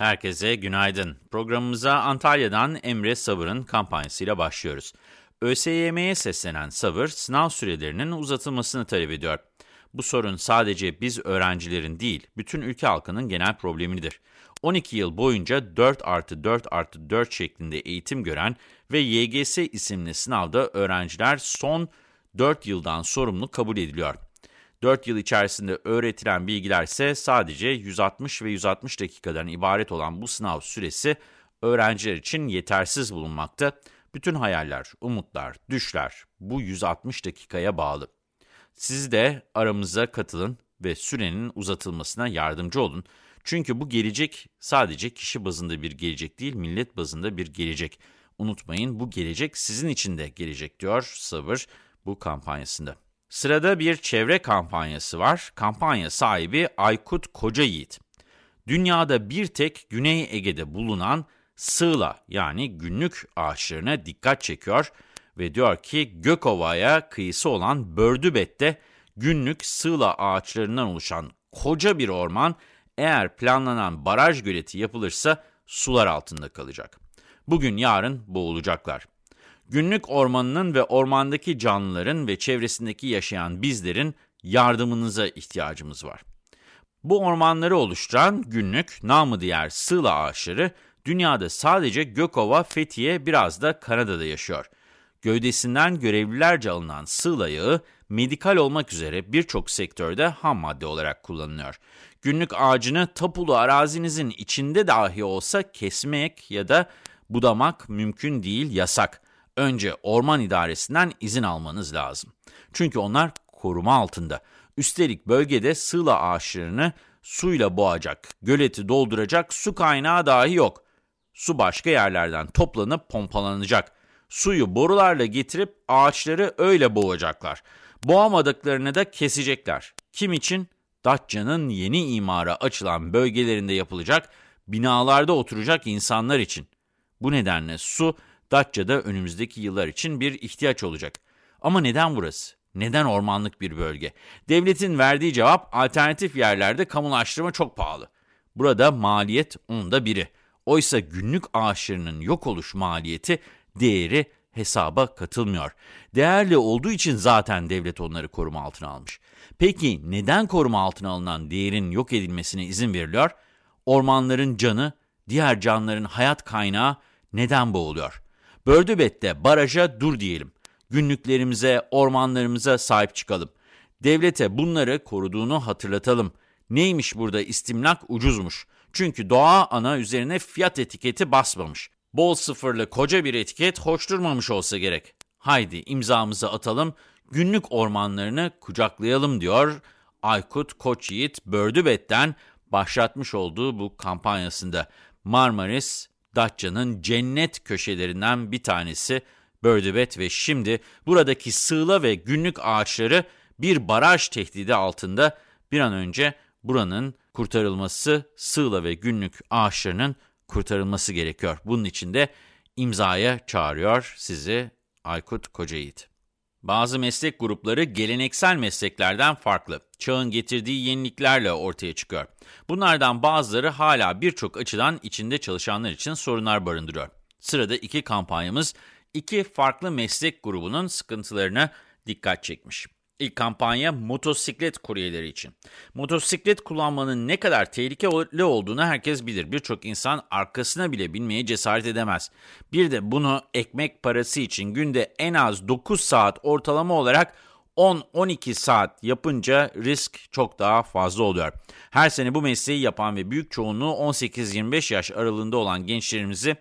Herkese günaydın. Programımıza Antalya'dan Emre Sabır'ın kampanyasıyla başlıyoruz. ÖSYM'ye seslenen Sabır, sınav sürelerinin uzatılmasını talep ediyor. Bu sorun sadece biz öğrencilerin değil, bütün ülke halkının genel problemidir. 12 yıl boyunca 4 artı 4 artı 4 şeklinde eğitim gören ve YGS isimli sınavda öğrenciler son 4 yıldan sorumlu kabul ediliyor. 4 yıl içerisinde öğretilen bilgiler ise sadece 160 ve 160 dakikadan ibaret olan bu sınav süresi öğrenciler için yetersiz bulunmakta. Bütün hayaller, umutlar, düşler bu 160 dakikaya bağlı. Siz de aramıza katılın ve sürenin uzatılmasına yardımcı olun. Çünkü bu gelecek sadece kişi bazında bir gelecek değil, millet bazında bir gelecek. Unutmayın bu gelecek sizin için de gelecek diyor Sabır bu kampanyasında. Sırada bir çevre kampanyası var. Kampanya sahibi Aykut Koca Yiğit. Dünyada bir tek Güney Ege'de bulunan sığla yani günlük ağaçlarına dikkat çekiyor ve diyor ki Gökova'ya kıyısı olan Bördübet'te günlük sığla ağaçlarından oluşan koca bir orman eğer planlanan baraj göleti yapılırsa sular altında kalacak. Bugün yarın boğulacaklar. Günlük ormanının ve ormandaki canlıların ve çevresindeki yaşayan bizlerin yardımınıza ihtiyacımız var. Bu ormanları oluşturan günlük, namı diğer sığla ağaçları, dünyada sadece Gökova, Fethiye, biraz da Kanada'da yaşıyor. Gövdesinden görevlilerce alınan sığla yağı, medikal olmak üzere birçok sektörde ham madde olarak kullanılıyor. Günlük ağacını tapulu arazinizin içinde dahi olsa kesmek ya da budamak mümkün değil, yasak önce orman idaresinden izin almanız lazım. Çünkü onlar koruma altında. Üstelik bölgede sığla ağaçlarını suyla boğacak, göleti dolduracak su kaynağı dahi yok. Su başka yerlerden toplanıp pompalanacak. Suyu borularla getirip ağaçları öyle boğacaklar. Boğamadıklarını da kesecekler. Kim için? Datça'nın yeni imara açılan bölgelerinde yapılacak, binalarda oturacak insanlar için. Bu nedenle su Datça'da önümüzdeki yıllar için bir ihtiyaç olacak. Ama neden burası? Neden ormanlık bir bölge? Devletin verdiği cevap alternatif yerlerde kamulaştırma çok pahalı. Burada maliyet onda biri. Oysa günlük ağaçlarının yok oluş maliyeti, değeri hesaba katılmıyor. Değerli olduğu için zaten devlet onları koruma altına almış. Peki neden koruma altına alınan değerin yok edilmesine izin veriliyor? Ormanların canı, diğer canlıların hayat kaynağı neden boğuluyor? Bördübet'te baraja dur diyelim. Günlüklerimize, ormanlarımıza sahip çıkalım. Devlete bunları koruduğunu hatırlatalım. Neymiş burada istimlak ucuzmuş. Çünkü doğa ana üzerine fiyat etiketi basmamış. Bol sıfırlı koca bir etiket hoş durmamış olsa gerek. Haydi imzamızı atalım, günlük ormanlarını kucaklayalım diyor Aykut Koçyiğit Bördübet'ten başlatmış olduğu bu kampanyasında. Marmaris Datça'nın cennet köşelerinden bir tanesi Bördübet ve şimdi buradaki sığla ve günlük ağaçları bir baraj tehdidi altında bir an önce buranın kurtarılması, sığla ve günlük ağaçlarının kurtarılması gerekiyor. Bunun için de imzaya çağırıyor sizi Aykut Kocayiğit. Bazı meslek grupları geleneksel mesleklerden farklı, çağın getirdiği yeniliklerle ortaya çıkıyor. Bunlardan bazıları hala birçok açıdan içinde çalışanlar için sorunlar barındırıyor. Sırada iki kampanyamız iki farklı meslek grubunun sıkıntılarına dikkat çekmiş. İlk kampanya motosiklet kuryeleri için. Motosiklet kullanmanın ne kadar tehlikeli olduğunu herkes bilir. Birçok insan arkasına bile binmeye cesaret edemez. Bir de bunu ekmek parası için günde en az 9 saat ortalama olarak 10-12 saat yapınca risk çok daha fazla oluyor. Her sene bu mesleği yapan ve büyük çoğunluğu 18-25 yaş aralığında olan gençlerimizi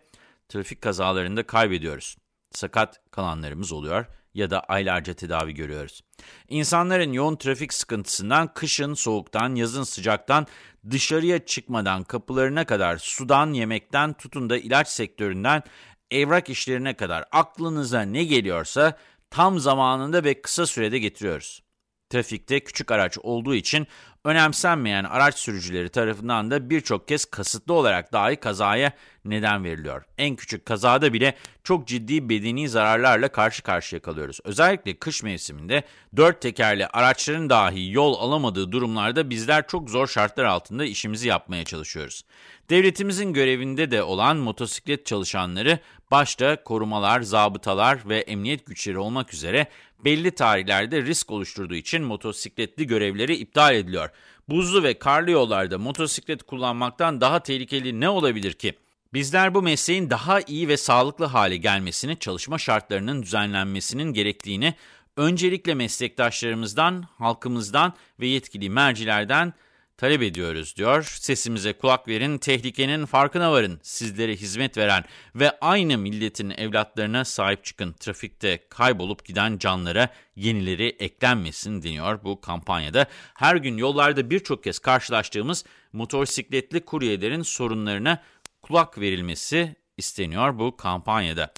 trafik kazalarında kaybediyoruz. Sakat kalanlarımız oluyor ya da aylarca tedavi görüyoruz. İnsanların yoğun trafik sıkıntısından, kışın soğuktan, yazın sıcaktan, dışarıya çıkmadan kapılarına kadar sudan, yemekten, tutun da ilaç sektöründen evrak işlerine kadar aklınıza ne geliyorsa tam zamanında ve kısa sürede getiriyoruz. Trafikte küçük araç olduğu için önemsenmeyen araç sürücüleri tarafından da birçok kez kasıtlı olarak dahi kazaya neden veriliyor. En küçük kazada bile çok ciddi bedeni zararlarla karşı karşıya kalıyoruz. Özellikle kış mevsiminde dört tekerli araçların dahi yol alamadığı durumlarda bizler çok zor şartlar altında işimizi yapmaya çalışıyoruz. Devletimizin görevinde de olan motosiklet çalışanları başta korumalar, zabıtalar ve emniyet güçleri olmak üzere belli tarihlerde risk oluşturduğu için motosikletli görevleri iptal ediliyor. Buzlu ve karlı yollarda motosiklet kullanmaktan daha tehlikeli ne olabilir ki? Bizler bu mesleğin daha iyi ve sağlıklı hale gelmesini, çalışma şartlarının düzenlenmesinin gerektiğini öncelikle meslektaşlarımızdan, halkımızdan ve yetkili mercilerden talep ediyoruz diyor. Sesimize kulak verin, tehlikenin farkına varın. Sizlere hizmet veren ve aynı milletin evlatlarına sahip çıkın. Trafikte kaybolup giden canlara yenileri eklenmesin deniyor bu kampanyada. Her gün yollarda birçok kez karşılaştığımız motosikletli kuryelerin sorunlarına kulak verilmesi isteniyor bu kampanyada.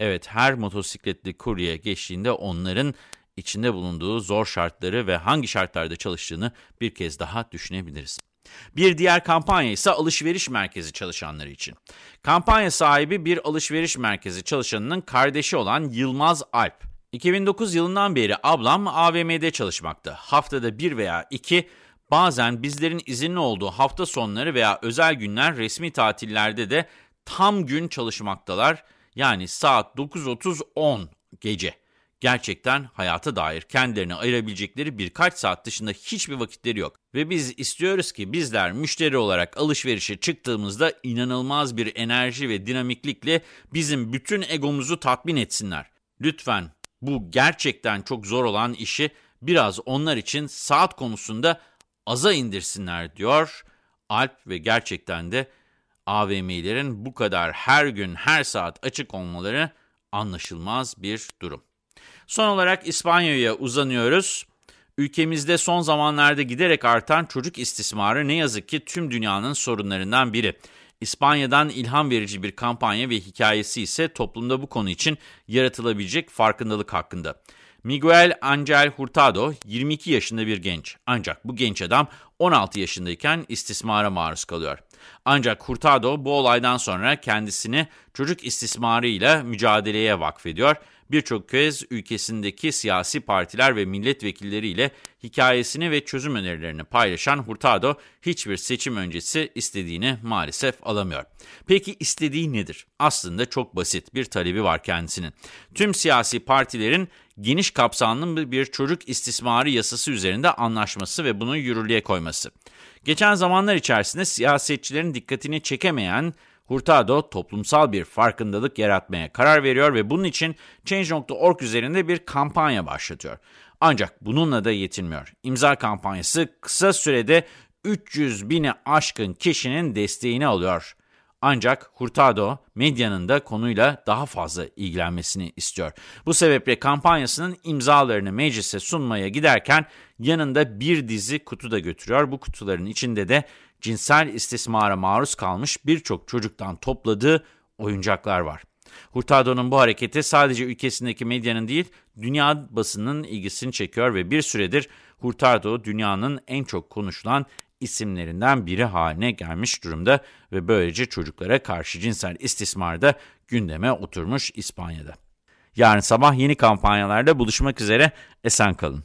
Evet her motosikletli kurye geçtiğinde onların içinde bulunduğu zor şartları ve hangi şartlarda çalıştığını bir kez daha düşünebiliriz. Bir diğer kampanya ise alışveriş merkezi çalışanları için. Kampanya sahibi bir alışveriş merkezi çalışanının kardeşi olan Yılmaz Alp. 2009 yılından beri ablam AVM'de çalışmakta. Haftada bir veya iki, bazen bizlerin izinli olduğu hafta sonları veya özel günler resmi tatillerde de tam gün çalışmaktalar. Yani saat 9.30-10 gece gerçekten hayata dair kendilerine ayırabilecekleri birkaç saat dışında hiçbir vakitleri yok. Ve biz istiyoruz ki bizler müşteri olarak alışverişe çıktığımızda inanılmaz bir enerji ve dinamiklikle bizim bütün egomuzu tatmin etsinler. Lütfen bu gerçekten çok zor olan işi biraz onlar için saat konusunda aza indirsinler diyor Alp ve gerçekten de AVM'lerin bu kadar her gün her saat açık olmaları anlaşılmaz bir durum. Son olarak İspanya'ya uzanıyoruz. Ülkemizde son zamanlarda giderek artan çocuk istismarı ne yazık ki tüm dünyanın sorunlarından biri. İspanya'dan ilham verici bir kampanya ve hikayesi ise toplumda bu konu için yaratılabilecek farkındalık hakkında. Miguel Angel Hurtado 22 yaşında bir genç. Ancak bu genç adam 16 yaşındayken istismara maruz kalıyor. Ancak Hurtado bu olaydan sonra kendisini çocuk istismarıyla mücadeleye vakfediyor birçok kez ülkesindeki siyasi partiler ve milletvekilleriyle hikayesini ve çözüm önerilerini paylaşan Hurtado hiçbir seçim öncesi istediğini maalesef alamıyor. Peki istediği nedir? Aslında çok basit bir talebi var kendisinin. Tüm siyasi partilerin geniş kapsamlı bir çocuk istismarı yasası üzerinde anlaşması ve bunu yürürlüğe koyması. Geçen zamanlar içerisinde siyasetçilerin dikkatini çekemeyen Hurtado toplumsal bir farkındalık yaratmaya karar veriyor ve bunun için Change.org üzerinde bir kampanya başlatıyor. Ancak bununla da yetinmiyor. İmza kampanyası kısa sürede 300 bini aşkın kişinin desteğini alıyor. Ancak Hurtado medyanın da konuyla daha fazla ilgilenmesini istiyor. Bu sebeple kampanyasının imzalarını meclise sunmaya giderken yanında bir dizi kutu da götürüyor. Bu kutuların içinde de cinsel istismara maruz kalmış birçok çocuktan topladığı oyuncaklar var. Hurtado'nun bu hareketi sadece ülkesindeki medyanın değil, dünya basının ilgisini çekiyor ve bir süredir Hurtado dünyanın en çok konuşulan isimlerinden biri haline gelmiş durumda ve böylece çocuklara karşı cinsel istismarda gündeme oturmuş İspanya'da. Yarın sabah yeni kampanyalarda buluşmak üzere esen kalın.